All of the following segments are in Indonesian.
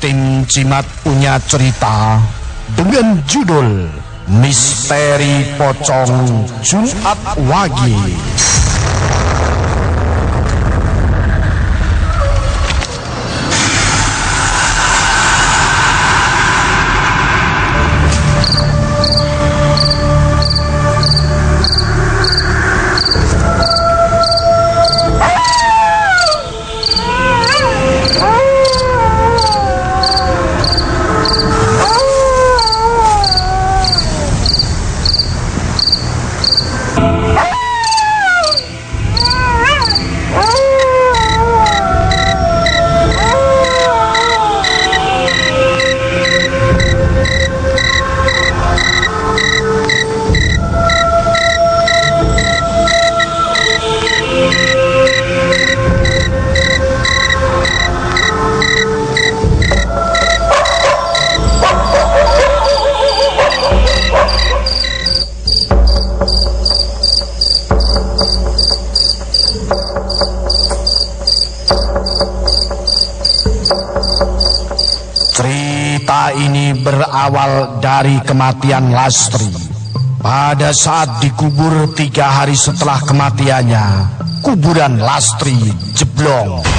tim Cimat punya cerita dengan judul Misteri Pocong Jumat Wage. Berawal dari kematian Lastri. Pada saat dikubur tiga hari setelah kematiannya, kuburan Lastri jeblong.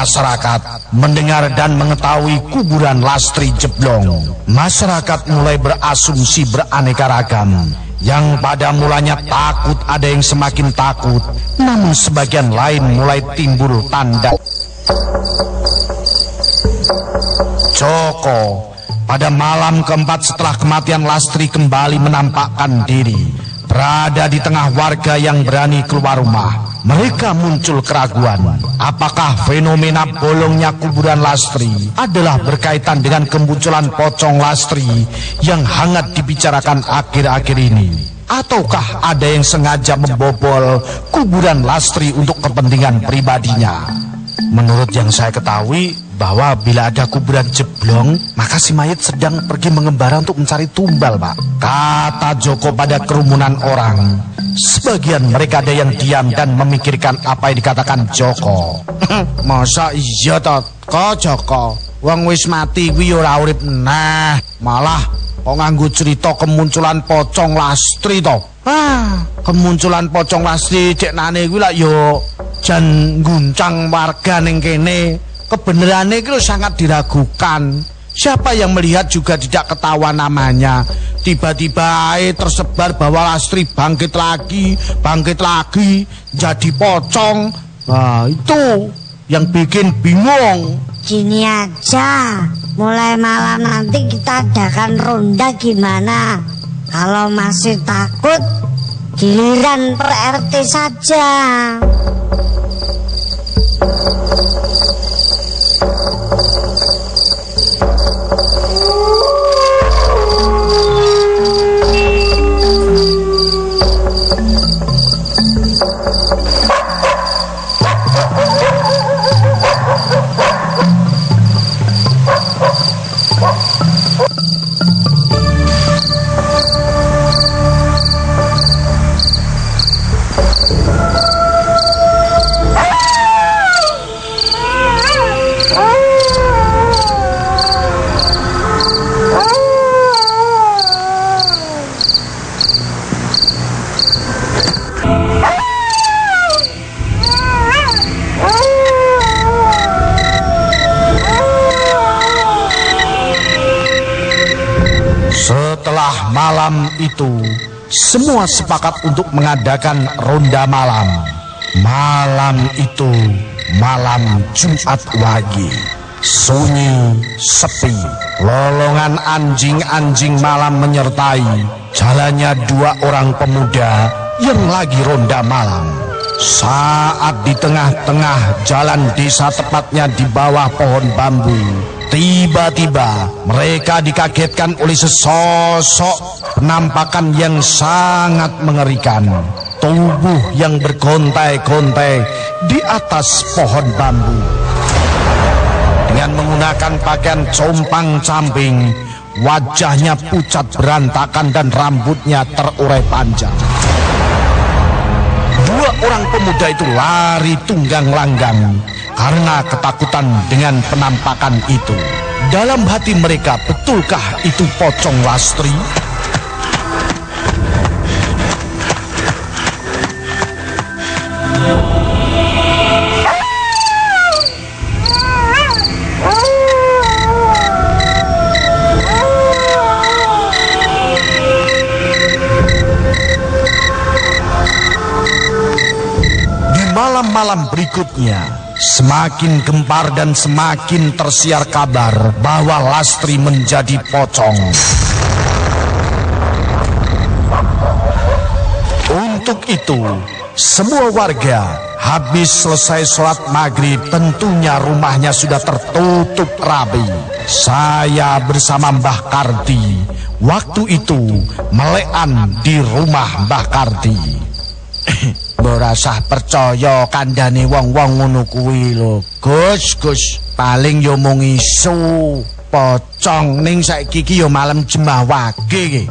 Masyarakat mendengar dan mengetahui kuburan Lastri jeblong. Masyarakat mulai berasumsi beraneka ragam. Yang pada mulanya takut ada yang semakin takut. Namun sebagian lain mulai timbul tanda. Joko pada malam keempat setelah kematian Lastri kembali menampakkan diri. Berada di tengah warga yang berani keluar rumah. Mereka muncul keraguan. Apakah fenomena bolongnya kuburan Lastri adalah berkaitan dengan kemunculan pocong Lastri yang hangat dibicarakan akhir-akhir ini? Ataukah ada yang sengaja membobol kuburan Lastri untuk kepentingan pribadinya? Menurut yang saya ketahui, bahwa bila ada kuburan jeblong, maka si mayat sedang pergi mengembara untuk mencari tumbal, Pak. Kata Joko pada kerumunan orang. Sebagian mereka ada yang diam dan memikirkan apa yang dikatakan Joko. Masa iya toh, kok Joko? Wong wis mati kuwi ora urip nah, malah kok nganggo cerita kemunculan pocong lastri to. Ah, kemunculan pocong lastri cek nane kuwi lak yo jan guncang warga ning kene. Kebenarannya itu sangat diragukan. Siapa yang melihat juga tidak ketahuan namanya. Tiba-tiba tersebar bahwa Lastri bangkit lagi, bangkit lagi, jadi pocong. Nah, itu yang bikin bingung. Gini aja, mulai malam nanti kita adakan ronda gimana? Kalau masih takut, giliran per RT saja. Setelah malam itu, semua sepakat untuk mengadakan ronda malam. Malam itu malam Jumat Wage. Sunyi, sepi, lolongan anjing-anjing malam menyertai jalannya dua orang pemuda yang lagi ronda malam. Saat di tengah-tengah jalan desa tepatnya di bawah pohon bambu, tiba-tiba mereka dikagetkan oleh sesosok penampakan yang sangat mengerikan. Tubuh yang bergontai-gontai di atas pohon bambu dengan menggunakan pakaian compang-camping, wajahnya pucat berantakan dan rambutnya terurai panjang. Orang pemuda itu lari tunggang langgang karena ketakutan dengan penampakan itu. Dalam hati mereka, betulkah itu pocong lastri? Malam berikutnya, semakin gempar dan semakin tersiar kabar bahwa Lastri menjadi pocong. Untuk itu, semua warga habis selesai sholat maghrib tentunya rumahnya sudah tertutup rapi. Saya bersama Mbah Kardi waktu itu melean di rumah Mbah Kardi. Ora sah percaya kandhane wong-wong ngono kuwi lho. Gus, Gus, paling yo mung isu pocong ning saiki iki yo malam jemah wage iki.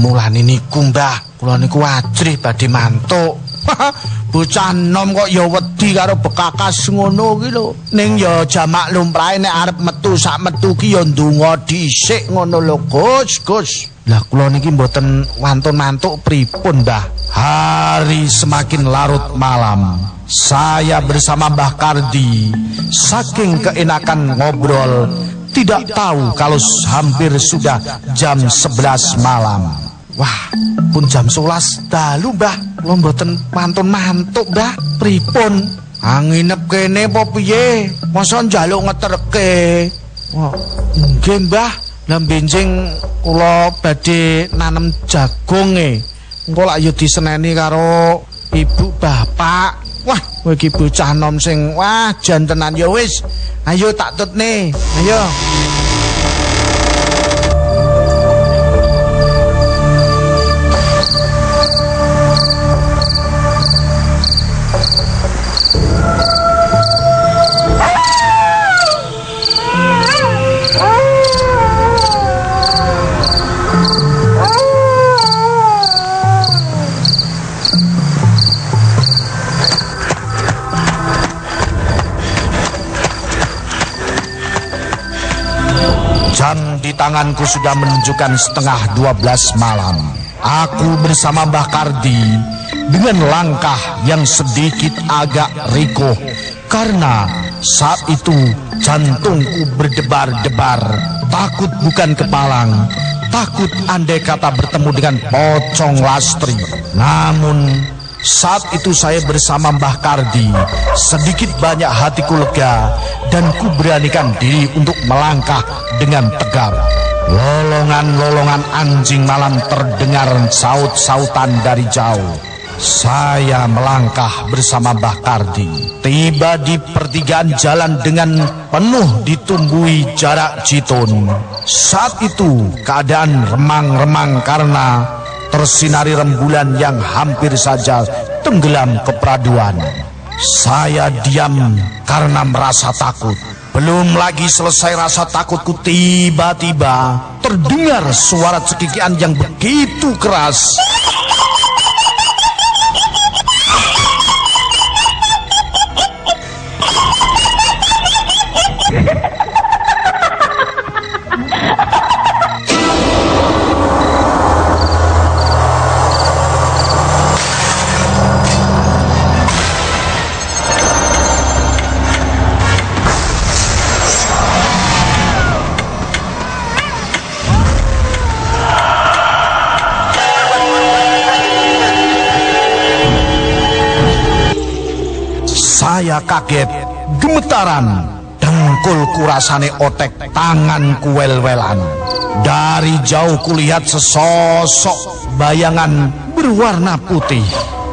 Mulane niku, Mbah, kula niku ajrih badhe mantuk. Bocah nom kok ya wedi karo bekakas ngono ki lho. Ning ya jamak lumrahe nek arep metu sak metu ki ya ndonga dhisik ngono lho, Gus, Gus. Lah kula niki mboten wantun mantuk pripun, Mbah? Hari semakin larut malam. Saya bersama Mbah Kardi saking keenakan ngobrol tidak tahu kalau hampir sudah jam 11 malam. Wah, pun jam 11 dalu, Mbah. Kula mboten mantun mantuk, Mbah. Pripun? Anginep kene apa piye? Masa njaluk ngeterke? Wah, nggih, Mbah. Lah benjing kula badhe nanem jagung e. engko lak yo diseneni karo ibu bapak. Wah iki bocah nom sing wah jantenan yo wis. Ayo tak tutne. Ayo Jam di tanganku sudah menunjukkan setengah dua belas malam. Aku bersama Mbah Kardi dengan langkah yang sedikit agak rikuh karena saat itu jantungku berdebar-debar. Takut bukan kepalang, takut andai kata bertemu dengan pocong lastri. Namun saat itu saya bersama Mbah Kardi, sedikit banyak hatiku lega dan ku beranikan diri untuk melangkah dengan tegar. Lolongan-lolongan anjing malam terdengar saut-sautan dari jauh. Saya melangkah bersama Mbah Kardi. Tiba di pertigaan jalan dengan penuh ditumbuhi jarak jitun. Saat itu keadaan remang-remang karena tersinari rembulan yang hampir saja tenggelam ke peraduan. Saya diam karena merasa takut. Belum lagi selesai rasa takutku tiba-tiba terdengar suara cekikian yang begitu keras. Kaget, gemetaran, dengkul kurasane otek, tangan kuwel-welan. Dari jauh kulihat sesosok bayangan berwarna putih.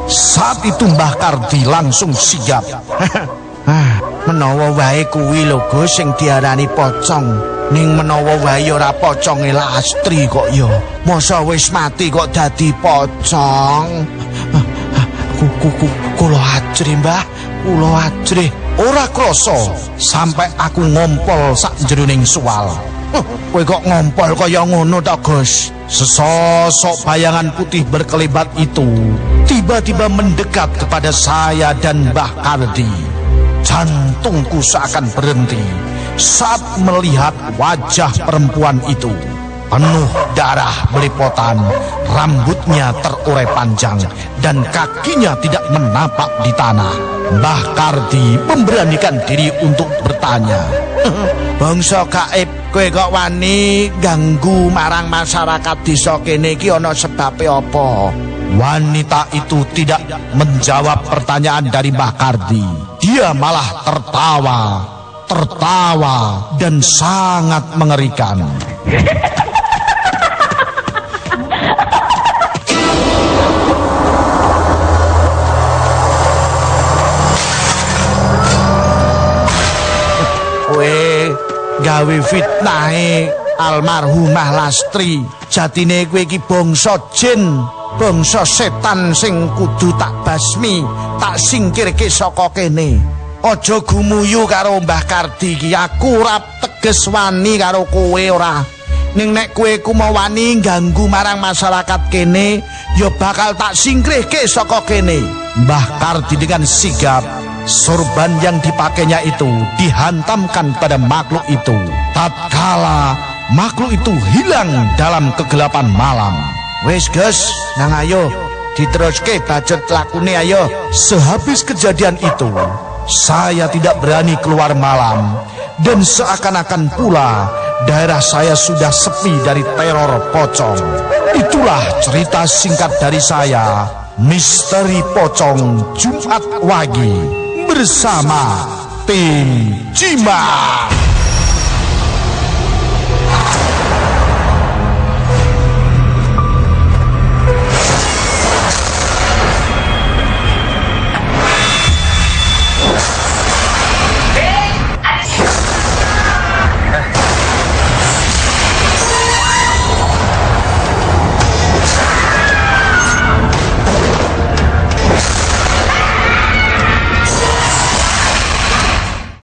Saat itu Mbah Kardi langsung sigap. Ah, menawa wae kuwi lho Gus sing diarani pocong. Ning menawa wae ora poconge Lastri kok ya. Masa wis mati kok dadi pocong? Kuku kula ajri, Mbah. Kula ajri. Ora kroso sampai aku ngompol sak jeroning sual. Huh, Kowe kok ngompol kaya ngono ta, Gus? Sesosok bayangan putih berkelebat itu tiba-tiba mendekat kepada saya dan Mbah Kardi. Jantungku seakan berhenti saat melihat wajah perempuan itu. Penuh darah belepotan, rambutnya terurai panjang, dan kakinya tidak menapak di tanah. Mbah Kardi memberanikan diri untuk bertanya. Bangsa gaib kowe kok wani ganggu marang masyarakat desa kene iki ana sebabe apa? Wanita itu tidak menjawab pertanyaan dari Mbah Kardi. Dia malah tertawa, tertawa, dan sangat mengerikan. gawe fitnahe almarhumah Lastri. Jatine kowe iki bangsa jin, bangsa setan sing kudu tak basmi, tak singkirke saka kene. Aja gumuyu karo Mbah Kardi iki. Aku ora teges wani karo kowe ora. Ning nek kowe ku mau wani ganggu marang masyarakat kene, ya bakal tak singkrihke saka kene. Mbah Kardi dengan sigap sorban yang dipakainya itu dihantamkan pada makhluk itu. Tatkala makhluk itu hilang dalam kegelapan malam. Wis Gus, nang ayo diteruske bacot lakune ayo. Sehabis kejadian itu, saya tidak berani keluar malam dan seakan-akan pula daerah saya sudah sepi dari teror pocong. Itulah cerita singkat dari saya, Misteri Pocong Jumat Wagi bersama tim Cimak.